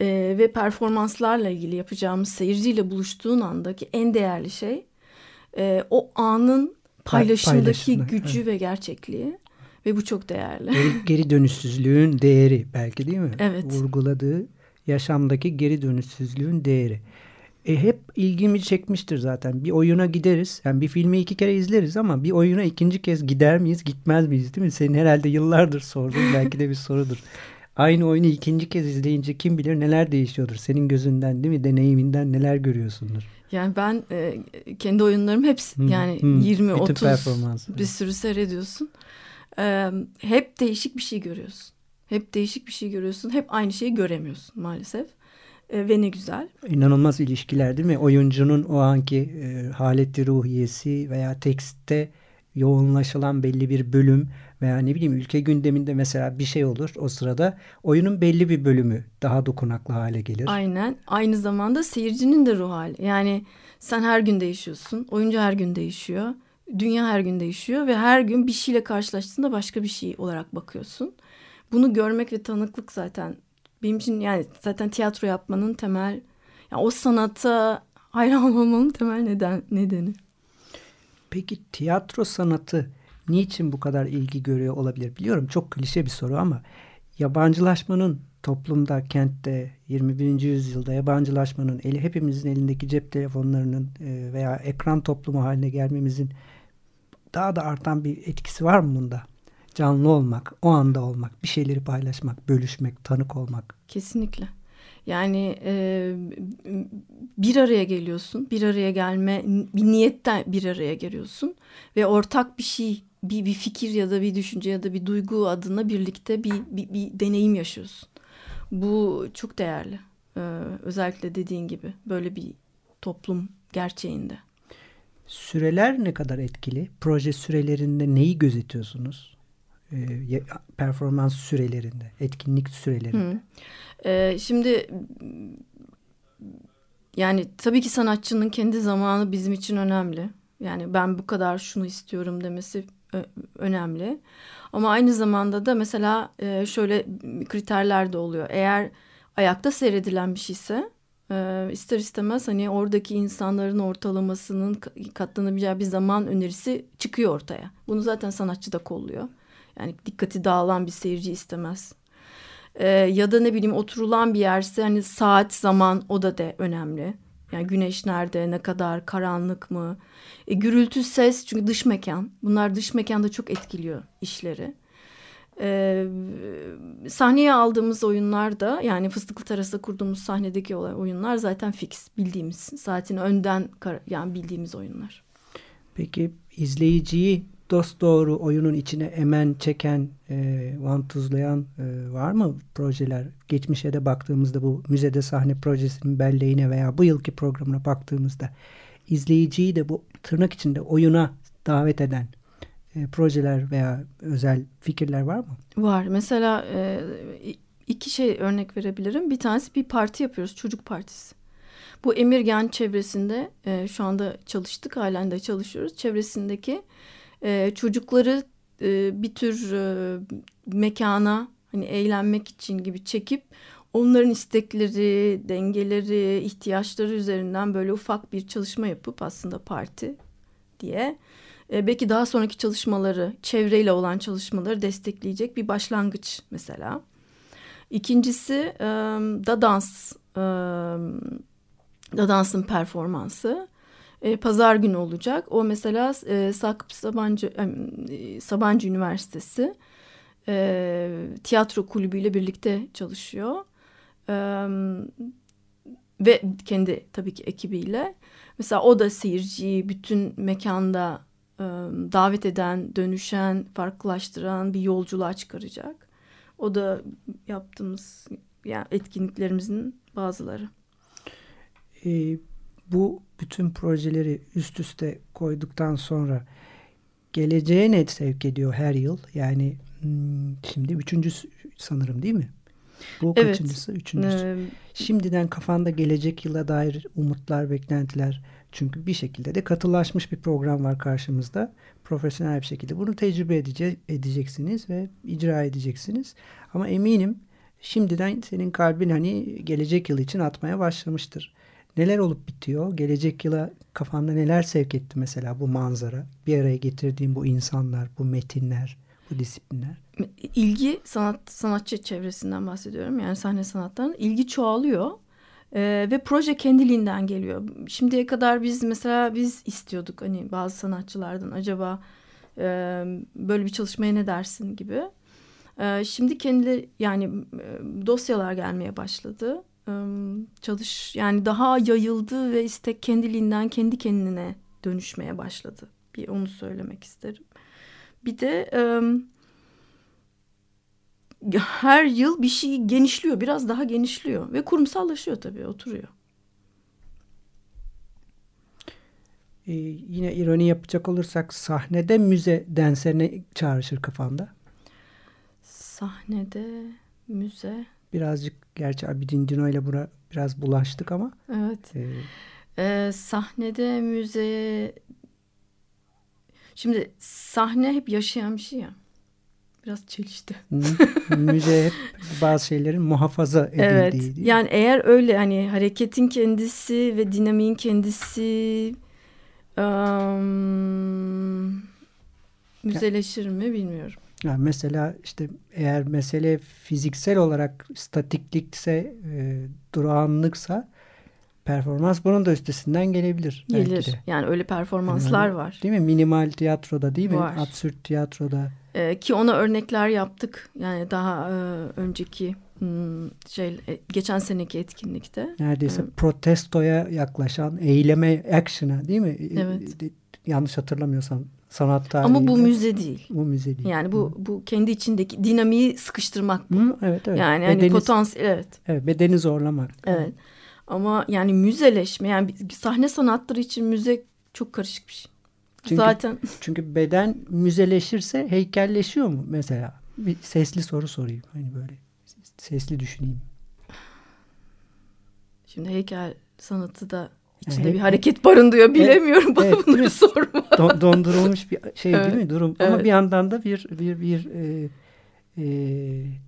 Speaker 2: e, ve performanslarla ilgili yapacağımız seyirciyle buluştuğun andaki en değerli şey e, o anın paylaşımdaki gücü evet. ve gerçekliği ve bu çok değerli.
Speaker 1: Geri, [laughs] geri dönüşsüzlüğün değeri belki değil mi?
Speaker 2: Evet.
Speaker 1: Vurguladığı yaşamdaki geri dönüşsüzlüğün değeri. E, hep ilgimi çekmiştir zaten. Bir oyuna gideriz. Yani bir filmi iki kere izleriz ama bir oyuna ikinci kez gider miyiz, gitmez miyiz değil mi? Senin herhalde yıllardır sorduğun belki de bir sorudur. [laughs] Aynı oyunu ikinci kez izleyince kim bilir neler değişiyordur. Senin gözünden değil mi? Deneyiminden neler görüyorsundur.
Speaker 2: Yani ben e, kendi oyunlarım hepsi hmm, yani hmm, 20 30 bir sürü seyrediyorsun. E, hep değişik bir şey görüyorsun. Hep değişik bir şey görüyorsun. Hep aynı şeyi göremiyorsun maalesef. E, ve ne güzel.
Speaker 1: İnanılmaz ilişkiler değil mi? Oyuncunun o anki e, haleti ruhiyesi veya tekstte yoğunlaşılan belli bir bölüm veya ne bileyim ülke gündeminde mesela bir şey olur o sırada oyunun belli bir bölümü daha dokunaklı hale gelir.
Speaker 2: Aynen. Aynı zamanda seyircinin de ruh hali. Yani sen her gün değişiyorsun. Oyuncu her gün değişiyor. Dünya her gün değişiyor ve her gün bir şeyle karşılaştığında başka bir şey olarak bakıyorsun. Bunu görmek ve tanıklık zaten benim için yani zaten tiyatro yapmanın temel yani o sanata hayran olmanın temel neden nedeni.
Speaker 1: Peki tiyatro sanatı niçin bu kadar ilgi görüyor olabilir? Biliyorum çok klişe bir soru ama yabancılaşmanın toplumda, kentte, 21. yüzyılda yabancılaşmanın eli hepimizin elindeki cep telefonlarının e, veya ekran toplumu haline gelmemizin daha da artan bir etkisi var mı bunda? Canlı olmak, o anda olmak, bir şeyleri paylaşmak, bölüşmek, tanık olmak.
Speaker 2: Kesinlikle. Yani e, bir araya geliyorsun, bir araya gelme, bir niyetten bir araya geliyorsun ve ortak bir şey, bir, bir fikir ya da bir düşünce ya da bir duygu adına birlikte bir, bir, bir deneyim yaşıyorsun. Bu çok değerli. Ee, özellikle dediğin gibi böyle bir toplum gerçeğinde.
Speaker 1: Süreler ne kadar etkili? Proje sürelerinde neyi gözetiyorsunuz? Ee, performans sürelerinde, etkinlik sürelerinde. Hı.
Speaker 2: Ee, şimdi yani tabii ki sanatçının kendi zamanı bizim için önemli. Yani ben bu kadar şunu istiyorum demesi önemli. Ama aynı zamanda da mesela e, şöyle kriterler de oluyor. Eğer ayakta seyredilen bir şeyse e, ister istemez hani oradaki insanların ortalamasının katlanabileceği bir zaman önerisi çıkıyor ortaya. Bunu zaten sanatçı da kolluyor. Yani dikkati dağılan bir seyirci istemez. E, ya da ne bileyim oturulan bir yerse hani saat zaman o da de önemli. Yani güneş nerede, ne kadar, karanlık mı? E, gürültü, ses çünkü dış mekan. Bunlar dış mekanda çok etkiliyor işleri. E, sahneye aldığımız oyunlar da yani Fıstıklı Teras'ta kurduğumuz sahnedeki oyunlar zaten fix bildiğimiz saatin önden yani bildiğimiz oyunlar.
Speaker 1: Peki izleyiciyi dost doğru oyunun içine emen, çeken, e, vantuzlayan e, var mı projeler? Geçmişe de baktığımızda bu müzede sahne projesinin belleğine veya bu yılki programına baktığımızda izleyiciyi de bu tırnak içinde oyuna davet eden e, projeler veya özel fikirler var mı?
Speaker 2: Var. Mesela e, iki şey örnek verebilirim. Bir tanesi bir parti yapıyoruz. Çocuk partisi. Bu Emirgen çevresinde e, şu anda çalıştık. Halen de çalışıyoruz. Çevresindeki e, çocukları e, bir tür e, mekana hani eğlenmek için gibi çekip onların istekleri, dengeleri, ihtiyaçları üzerinden böyle ufak bir çalışma yapıp aslında parti diye e, belki daha sonraki çalışmaları, çevreyle olan çalışmaları destekleyecek bir başlangıç mesela. İkincisi e, da dans, e, da dansın performansı. E, pazar günü olacak. O mesela e, Sakıp Sabancı, e, Sabancı Üniversitesi e, tiyatro kulübüyle birlikte çalışıyor. E, ve kendi tabii ki ekibiyle. Mesela o da seyirciyi bütün mekanda e, davet eden, dönüşen, farklılaştıran bir yolculuğa çıkaracak. O da yaptığımız yani etkinliklerimizin bazıları.
Speaker 1: E, bu bütün projeleri üst üste koyduktan sonra geleceğe ne sevk ediyor her yıl? Yani hmm, şimdi üçüncüsü sanırım değil mi? Bu evet. kaçıncısı? Üçüncüsü. Ee, Şimdiden kafanda gelecek yıla dair umutlar, beklentiler. Çünkü bir şekilde de katılaşmış bir program var karşımızda. Profesyonel bir şekilde bunu tecrübe edece edeceksiniz ve icra edeceksiniz. Ama eminim şimdiden senin kalbin hani gelecek yıl için atmaya başlamıştır. Neler olup bitiyor? Gelecek yıla kafanda neler sevk etti mesela bu manzara? Bir araya getirdiğim bu insanlar, bu metinler, bu disiplinler.
Speaker 2: İlgi sanat sanatçı çevresinden bahsediyorum. Yani sahne sanatlarının ilgi çoğalıyor. Ee, ve proje kendiliğinden geliyor. Şimdiye kadar biz mesela biz istiyorduk hani bazı sanatçılardan acaba e, böyle bir çalışmaya ne dersin gibi. E, şimdi kendi yani e, dosyalar gelmeye başladı çalış yani daha yayıldı ve istek kendiliğinden kendi kendine dönüşmeye başladı. Bir onu söylemek isterim. Bir de her yıl bir şey genişliyor, biraz daha genişliyor ve kurumsallaşıyor tabii, oturuyor.
Speaker 1: e, yine ironi yapacak olursak sahnede müze dense ne çağrışır kafanda?
Speaker 2: Sahnede müze.
Speaker 1: Birazcık gerçi Abidin Dino ile bura biraz bulaştık ama.
Speaker 2: Evet.
Speaker 1: E,
Speaker 2: Ee, sahnede müze. Şimdi sahne hep yaşayan bir şey ya. Biraz çelişti. [laughs]
Speaker 1: müze hep bazı şeylerin muhafaza edildiği.
Speaker 2: Evet.
Speaker 1: değil mi?
Speaker 2: Yani eğer öyle hani hareketin kendisi ve dinamiğin kendisi ım, müzeleşir mi bilmiyorum.
Speaker 1: Yani mesela işte eğer mesele fiziksel olarak statiklikse, e, durağanlıksa performans bunun da üstesinden gelebilir.
Speaker 2: Gelir. Yani öyle performanslar
Speaker 1: Yani
Speaker 2: var.
Speaker 1: Değil mi? Minimal tiyatroda değil mi?
Speaker 2: Var.
Speaker 1: Absürt tiyatroda.
Speaker 2: Ee, ki ona örnekler yaptık. Yani daha e, önceki hmm, şey e, geçen seneki etkinlikte.
Speaker 1: Neredeyse
Speaker 2: Evet.
Speaker 1: protestoya yaklaşan eyleme, action'a değil mi?
Speaker 2: Evet.
Speaker 1: E, Yanlış hatırlamıyorsam sanat
Speaker 2: Ama bu müze değil.
Speaker 1: Bu müze değil.
Speaker 2: Yani bu bu kendi içindeki dinamiği sıkıştırmak. bu.
Speaker 1: Hı, evet evet.
Speaker 2: Yani hani
Speaker 1: bedeni,
Speaker 2: potansiyel evet.
Speaker 1: evet, bedeni zorlamak.
Speaker 2: Evet. Ama yani müzeleşme yani sahne sanatları için müze çok karışık bir şey.
Speaker 1: Çünkü-
Speaker 2: Zaten
Speaker 1: Çünkü beden müzeleşirse heykelleşiyor mu mesela? Bir sesli soru sorayım. Hani böyle sesli düşüneyim.
Speaker 2: şimdi heykel sanatı da içinde
Speaker 1: Yani
Speaker 2: bir hareket barındırıyor bilemiyorum
Speaker 1: evet, değil [laughs]
Speaker 2: bunları sorma.
Speaker 1: Don- dondurulmuş bir şey
Speaker 2: Evet,
Speaker 1: değil mi durum? Ama
Speaker 2: evet.
Speaker 1: bir yandan da bir bir bir e, e,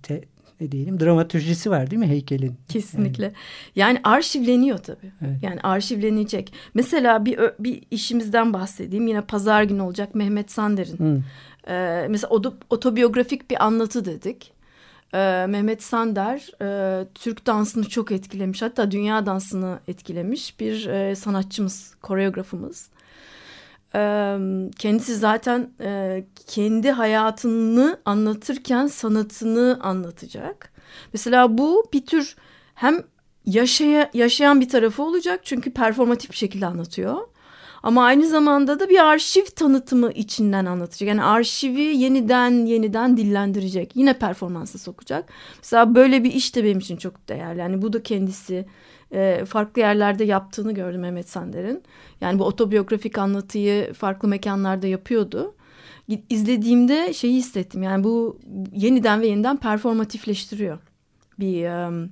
Speaker 1: te- ne diyelim dramatürjisi var değil mi heykelin?
Speaker 2: Kesinlikle. Yani arşivleniyor tabii.
Speaker 1: Evet.
Speaker 2: Yani arşivlenecek. Mesela bir bir işimizden bahsedeyim. Yine pazar günü olacak Mehmet Sander'in. Ee, mesela otobiyografik bir anlatı dedik. Ee, Mehmet Sander e, Türk dansını çok etkilemiş. Hatta dünya dansını etkilemiş bir e, sanatçımız, koreografımız. Ee, kendisi zaten e, kendi hayatını anlatırken sanatını anlatacak. Mesela bu bir tür hem yaşaya, yaşayan bir tarafı olacak çünkü performatif bir şekilde anlatıyor. Ama aynı zamanda da bir arşiv tanıtımı içinden anlatacak. Yani arşivi yeniden yeniden dillendirecek. Yine performansa sokacak. Mesela böyle bir iş de benim için çok değerli. Yani bu da kendisi e, farklı yerlerde yaptığını gördüm Mehmet Sander'in. Yani bu otobiyografik anlatıyı farklı mekanlarda yapıyordu. İzlediğimde şeyi hissettim. Yani bu yeniden ve yeniden performatifleştiriyor. Bir e,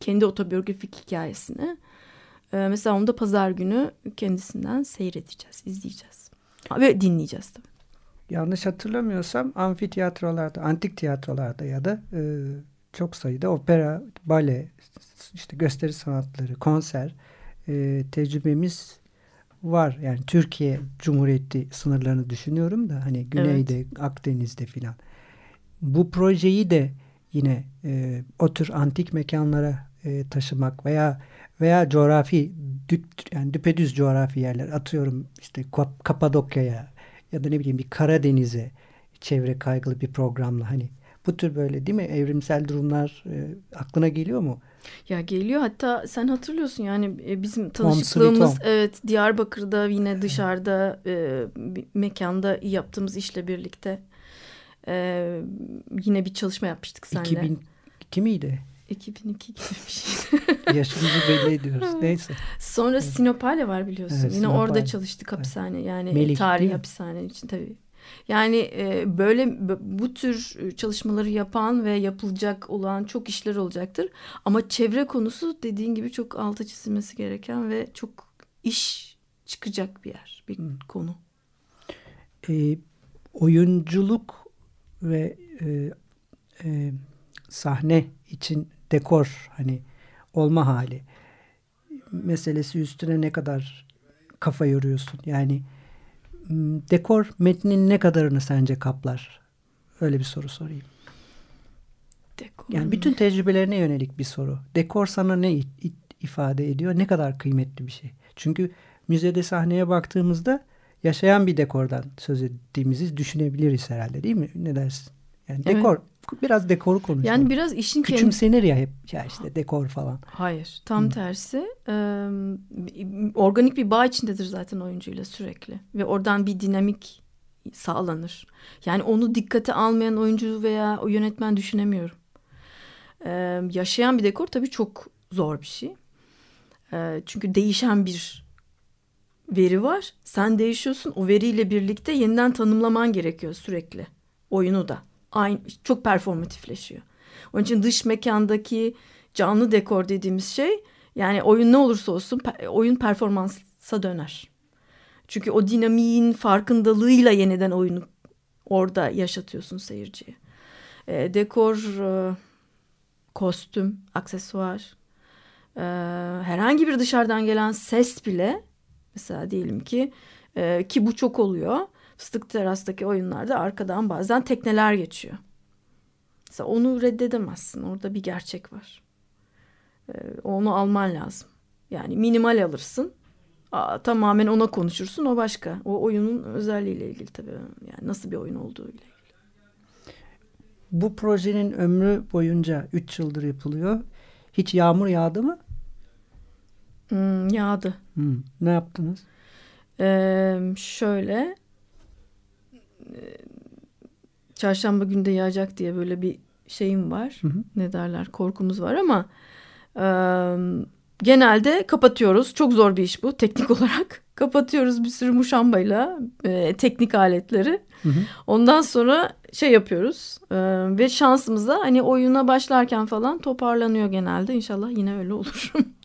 Speaker 2: kendi otobiyografik hikayesini. Ee, mesela onu da pazar günü kendisinden seyredeceğiz, izleyeceğiz. Ve dinleyeceğiz tabii.
Speaker 1: Yanlış hatırlamıyorsam amfitiyatrolarda, antik tiyatrolarda ya da e, çok sayıda opera, bale, işte gösteri sanatları, konser e, tecrübemiz var. Yani Türkiye Cumhuriyeti sınırlarını düşünüyorum da hani Güney'de, Akdeniz'de filan. Bu projeyi de yine e, o tür antik mekanlara e, taşımak veya veya coğrafi düp, yani düpedüz coğrafi yerler atıyorum işte Kap- Kapadokya'ya ya da ne bileyim bir Karadeniz'e çevre kaygılı bir programla hani bu tür böyle değil mi evrimsel durumlar e, aklına geliyor mu?
Speaker 2: Ya geliyor hatta sen hatırlıyorsun yani e, bizim tanışıklığımız evet Diyarbakır'da yine dışarıda e, mekanda yaptığımız işle birlikte e, yine bir çalışma yapmıştık seninle.
Speaker 1: 2002 miydi?
Speaker 2: 2002 gibi bir şey. [laughs]
Speaker 1: Yaşımızı belli ediyoruz. Neyse.
Speaker 2: Sonra Sinopale var biliyorsun.
Speaker 1: Evet,
Speaker 2: Yine
Speaker 1: Sinopale.
Speaker 2: orada çalıştık hapishane. Yani
Speaker 1: Melik, mi?
Speaker 2: hapishane için tabii. Yani e, böyle bu tür çalışmaları yapan ve yapılacak olan çok işler olacaktır. Ama çevre konusu dediğin gibi çok altı çizilmesi gereken ve çok iş çıkacak bir yer, bir
Speaker 1: Hmm.
Speaker 2: konu.
Speaker 1: E, oyunculuk ve e, e, sahne için dekor hani olma hali meselesi üstüne ne kadar kafa yoruyorsun? Yani dekor metnin ne kadarını sence kaplar? Öyle bir soru sorayım.
Speaker 2: Dekor.
Speaker 1: Yani bütün tecrübelerine yönelik bir soru. Dekor sana ne ifade ediyor? Ne kadar kıymetli bir şey? Çünkü müzede sahneye baktığımızda yaşayan bir dekordan söz ettiğimizi düşünebiliriz herhalde değil mi? Ne dersin? Yani
Speaker 2: Evet.
Speaker 1: dekor biraz dekoru konuşalım.
Speaker 2: Yani biraz işin kendi...
Speaker 1: Küçümsenir ya hep ya işte dekor falan.
Speaker 2: Hayır, tam tersi. Ee, organik bir bağ içindedir zaten oyuncuyla sürekli ve oradan bir dinamik sağlanır. Yani onu dikkate almayan oyuncu veya o yönetmen düşünemiyorum. Ee, yaşayan bir dekor tabii çok zor bir şey. Ee, çünkü değişen bir veri var. Sen değişiyorsun. O veriyle birlikte yeniden tanımlaman gerekiyor sürekli. Oyunu da. Aynı, çok performatifleşiyor. Onun için dış mekandaki canlı dekor dediğimiz şey yani oyun ne olursa olsun oyun performansa döner. Çünkü o dinamiğin farkındalığıyla yeniden oyunu orada yaşatıyorsun seyirciye. E, dekor, e, kostüm, aksesuar, e, herhangi bir dışarıdan gelen ses bile mesela diyelim ki e, ki bu çok oluyor. Fıstık terastaki oyunlarda arkadan bazen tekneler geçiyor. Mesela onu reddedemezsin. Orada bir gerçek var. E, onu alman lazım. Yani minimal alırsın. Aa, tamamen ona konuşursun o başka. O oyunun özelliğiyle ilgili tabii. Yani nasıl bir oyun olduğu ile ilgili.
Speaker 1: Bu projenin ömrü boyunca 3 yıldır yapılıyor. Hiç yağmur yağdı mı?
Speaker 2: Hmm, yağdı.
Speaker 1: Hmm. Ne yaptınız?
Speaker 2: Ee, şöyle çarşamba günde yağacak diye böyle bir şeyim var. Hı hı. Ne derler korkumuz var ama e, genelde kapatıyoruz. Çok zor bir iş bu teknik [laughs] olarak. Kapatıyoruz bir sürü muşambayla e, teknik aletleri. Hı hı. Ondan sonra şey yapıyoruz e, ve şansımıza hani oyuna başlarken falan toparlanıyor genelde. İnşallah yine öyle olur. [laughs]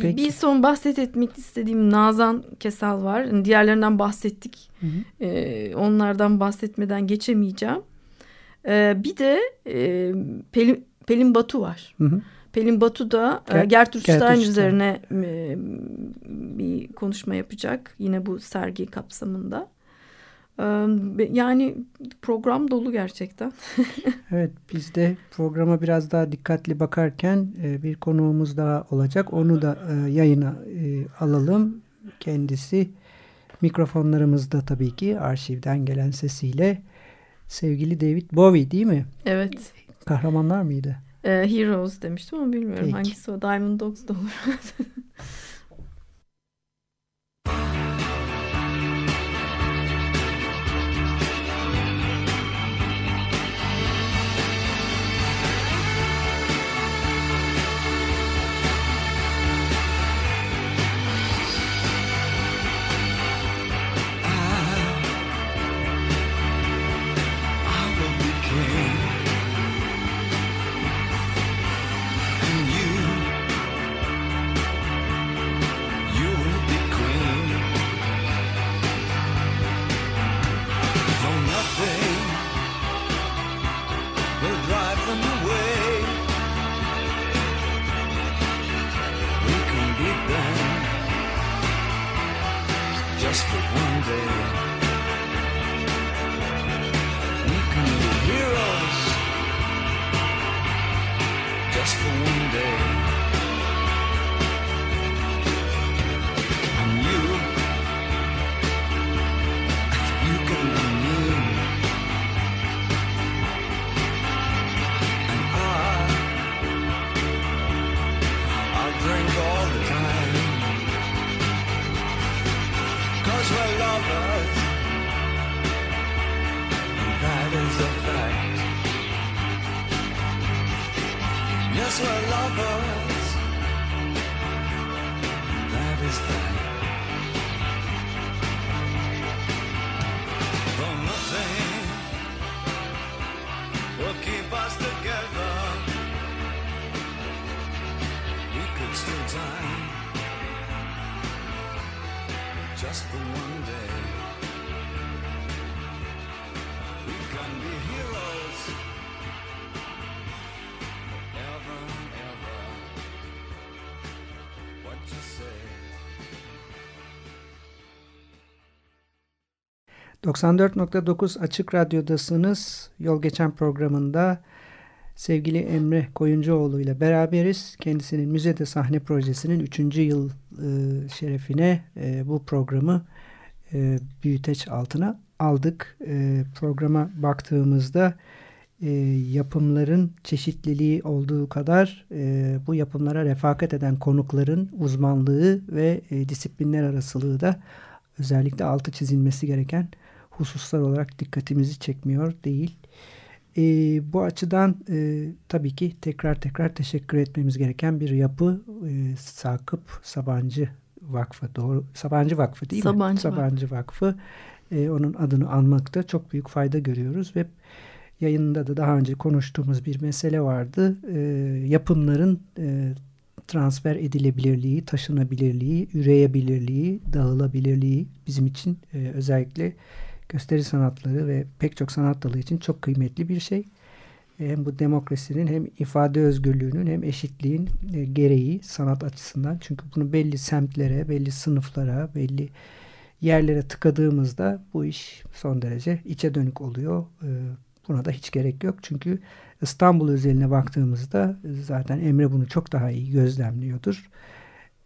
Speaker 2: Peki. Bir son bahset etmek istediğim Nazan Kesal var. Diğerlerinden bahsettik. Hı hı. E, onlardan bahsetmeden geçemeyeceğim. E, bir de e, Pelin, Pelin Batu var. Hı hı. Pelin Batu da Ger Gertrude Stein üzerine e, bir konuşma yapacak. Yine bu sergi kapsamında. Yani program dolu gerçekten. [laughs]
Speaker 1: evet biz de programa biraz daha dikkatli bakarken bir konuğumuz daha olacak. Onu da yayına alalım. Kendisi mikrofonlarımızda tabii ki arşivden gelen sesiyle sevgili David Bowie değil mi?
Speaker 2: Evet.
Speaker 1: Kahramanlar mıydı?
Speaker 2: Heroes demiştim ama bilmiyorum Peki. hangisi o. Diamond Dogs da olur. [laughs] just for one day.
Speaker 1: ...94.9 Açık Radyo'dasınız. Yol Geçen programında sevgili Emre Koyuncuoğlu ile beraberiz. Kendisinin Müzede Sahne Projesi'nin 3. yıl e, şerefine e, bu programı e, büyüteç altına aldık. E, programa baktığımızda yapımların çeşitliliği olduğu kadar bu yapımlara refakat eden konukların uzmanlığı ve disiplinler arasılığı da özellikle altı çizilmesi gereken hususlar olarak dikkatimizi çekmiyor değil. E, bu açıdan e, tabii ki tekrar tekrar teşekkür etmemiz gereken bir yapı. E, Sakıp Sabancı Vakfı doğru Sabancı Vakfı değil
Speaker 2: Sabancı
Speaker 1: mi? Sabancı Vakfı. E, onun adını anmakta çok büyük fayda görüyoruz ve yayında da daha önce konuştuğumuz bir mesele vardı. E, yapımların e, transfer edilebilirliği, taşınabilirliği, üreyebilirliği, dağılabilirliği bizim için e, özellikle gösteri sanatları ve pek çok sanat dalı için çok kıymetli bir şey. E, hem bu demokrasinin hem ifade özgürlüğünün hem eşitliğin e, gereği sanat açısından. Çünkü bunu belli semtlere, belli sınıflara, belli yerlere tıkadığımızda bu iş son derece içe dönük oluyor. E, buna da hiç gerek yok. Çünkü İstanbul özeline baktığımızda zaten Emre bunu çok daha iyi gözlemliyordur.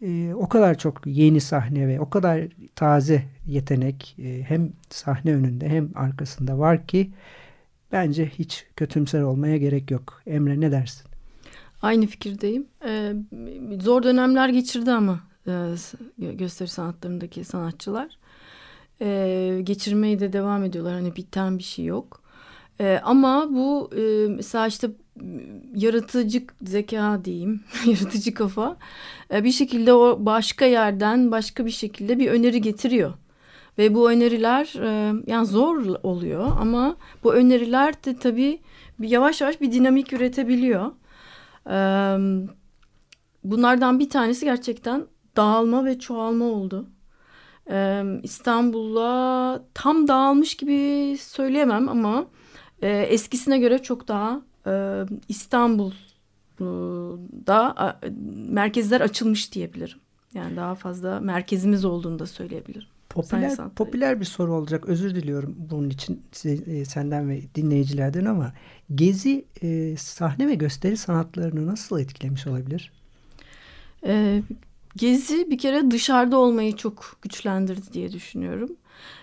Speaker 1: Ee, o kadar çok yeni sahne ve o kadar taze yetenek e, hem sahne önünde hem arkasında var ki bence hiç kötümser olmaya gerek yok. Emre ne dersin?
Speaker 2: Aynı fikirdeyim. Ee, zor dönemler geçirdi ama e, gösteri sanatlarındaki sanatçılar. Ee, geçirmeyi de devam ediyorlar. Hani biten bir şey yok. Ee, ama bu e, mesela işte yaratıcı zeka diyeyim, [laughs] yaratıcı kafa e, bir şekilde o başka yerden başka bir şekilde bir öneri getiriyor. Ve bu öneriler e, yani zor oluyor ama bu öneriler de tabii yavaş yavaş bir dinamik üretebiliyor. E, bunlardan bir tanesi gerçekten dağılma ve çoğalma oldu. İstanbul'a tam dağılmış gibi söyleyemem ama eskisine göre çok daha e, İstanbul'da merkezler açılmış diyebilirim. Yani daha fazla merkezimiz olduğunu da söyleyebilirim.
Speaker 1: Popüler, popüler bir soru olacak. Özür diliyorum bunun için e, senden ve dinleyicilerden ama Gezi e, sahne ve gösteri sanatlarını nasıl etkilemiş olabilir?
Speaker 2: E, Gezi bir kere dışarıda olmayı çok güçlendirdi diye düşünüyorum.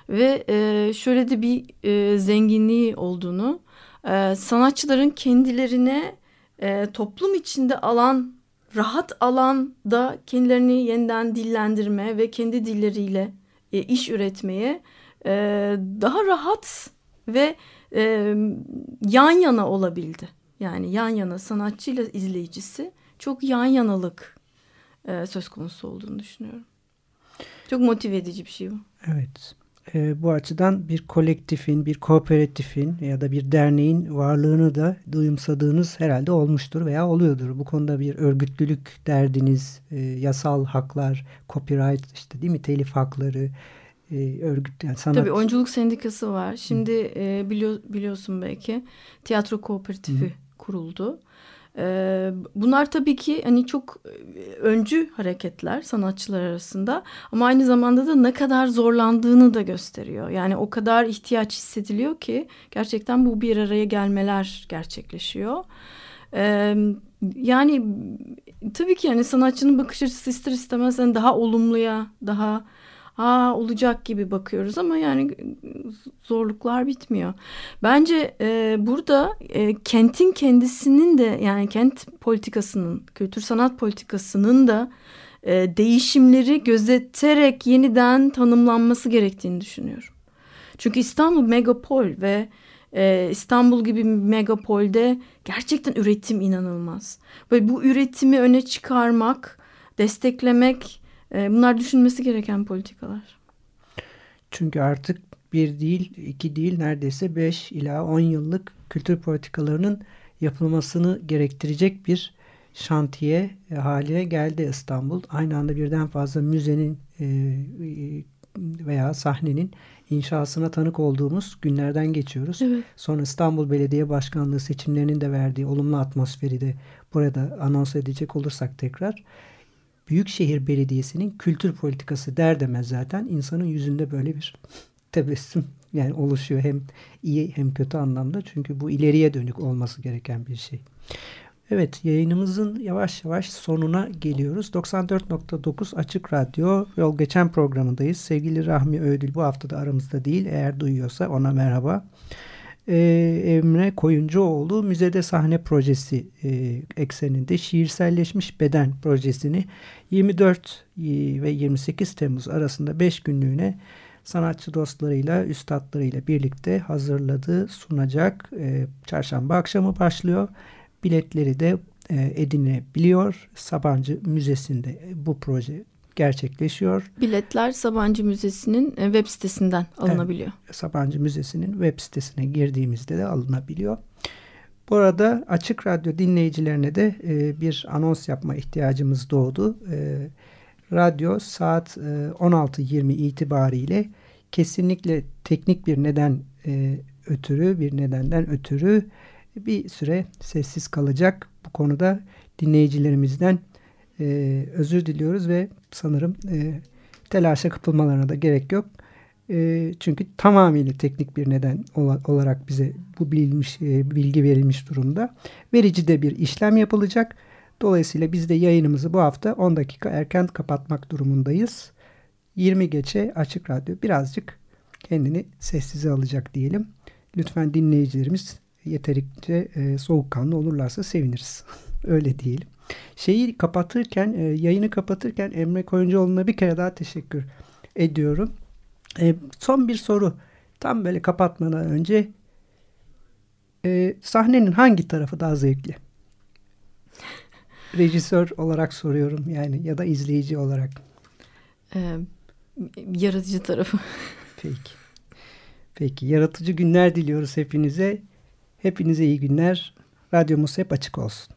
Speaker 2: Ve e, şöyle de bir e, zenginliği olduğunu, e, sanatçıların kendilerine e, toplum içinde alan, rahat alanda kendilerini yeniden dillendirme ve kendi dilleriyle e, iş üretmeye e, daha rahat ve e, yan yana olabildi. Yani yan yana sanatçıyla izleyicisi çok yan yanalık e, söz konusu olduğunu düşünüyorum. Çok motive edici bir şey bu.
Speaker 1: Evet e, bu açıdan bir kolektifin, bir kooperatifin ya da bir derneğin varlığını da duyumsadığınız herhalde olmuştur veya oluyordur. Bu konuda bir örgütlülük derdiniz, e, yasal haklar, copyright işte değil mi telif hakları, e, örgüt yani sanat.
Speaker 2: Tabii oyunculuk sendikası var. Şimdi e, biliyor, biliyorsun belki tiyatro kooperatifi Hı. kuruldu. Ee, bunlar tabii ki hani çok e, öncü hareketler sanatçılar arasında ama aynı zamanda da ne kadar zorlandığını da gösteriyor. Yani o kadar ihtiyaç hissediliyor ki gerçekten bu bir araya gelmeler gerçekleşiyor. Ee, yani tabii ki yani sanatçının bakış açısı ister istemez yani daha olumluya, daha Aa, olacak gibi bakıyoruz ama yani zorluklar bitmiyor. Bence e, burada e, kentin kendisinin de yani kent politikasının, kültür sanat politikasının da e, değişimleri gözeterek yeniden tanımlanması gerektiğini düşünüyorum. Çünkü İstanbul megapol ve e, İstanbul gibi megapolde gerçekten üretim inanılmaz. Ve bu üretimi öne çıkarmak, desteklemek e, bunlar düşünmesi gereken politikalar.
Speaker 1: Çünkü artık bir değil, iki değil neredeyse beş ila on yıllık kültür politikalarının yapılmasını gerektirecek bir şantiye e, haline geldi İstanbul. Aynı anda birden fazla müzenin e, veya sahnenin inşasına tanık olduğumuz günlerden geçiyoruz. Evet. Sonra İstanbul Belediye Başkanlığı seçimlerinin de verdiği olumlu atmosferi de burada anons edecek olursak tekrar Büyükşehir Belediyesi'nin kültür politikası der demez zaten insanın yüzünde böyle bir tebessüm yani oluşuyor hem iyi hem kötü anlamda çünkü bu ileriye dönük olması gereken bir şey. Evet yayınımızın yavaş yavaş sonuna geliyoruz. 94.9 Açık Radyo yol geçen programındayız. Sevgili Rahmi Ödül bu hafta da aramızda değil. Eğer duyuyorsa ona merhaba e, Emre Koyuncuoğlu müzede sahne projesi e, ekseninde şiirselleşmiş beden projesini 24 e, ve 28 Temmuz arasında 5 günlüğüne sanatçı dostlarıyla, üstadlarıyla birlikte hazırladığı sunacak. E, çarşamba akşamı başlıyor. Biletleri de edinebiliyor. Sabancı Müzesi'nde bu proje gerçekleşiyor.
Speaker 2: Biletler Sabancı Müzesi'nin e, web sitesinden alınabiliyor.
Speaker 1: Evet, Sabancı Müzesi'nin web sitesine girdiğimizde de alınabiliyor. Bu arada Açık Radyo dinleyicilerine de e, bir anons yapma ihtiyacımız doğdu. E, radyo saat e, 16.20 itibariyle kesinlikle teknik bir neden e, ötürü, bir nedenden ötürü bir süre sessiz kalacak. Bu konuda dinleyicilerimizden e, özür diliyoruz ve sanırım e, telaşa kapılmalarına da gerek yok. E, çünkü tamamıyla teknik bir neden olarak bize bu bilmiş, e, bilgi verilmiş durumda. Verici de bir işlem yapılacak. Dolayısıyla biz de yayınımızı bu hafta 10 dakika erken kapatmak durumundayız. 20 geçe Açık Radyo birazcık kendini sessize alacak diyelim. Lütfen dinleyicilerimiz yeterince e, soğukkanlı olurlarsa seviniriz. [laughs] Öyle diyelim. Şeyi kapatırken, e, yayını kapatırken Emre Koyuncuoğlu'na bir kere daha teşekkür ediyorum. E, son bir soru. Tam böyle kapatmadan önce e, sahnenin hangi tarafı daha zevkli? [laughs] Rejisör olarak soruyorum yani ya da izleyici olarak.
Speaker 2: Ee, yaratıcı tarafı. [laughs]
Speaker 1: Peki. Peki. Yaratıcı günler diliyoruz hepinize. Hepinize iyi günler. Radyomuz hep açık olsun.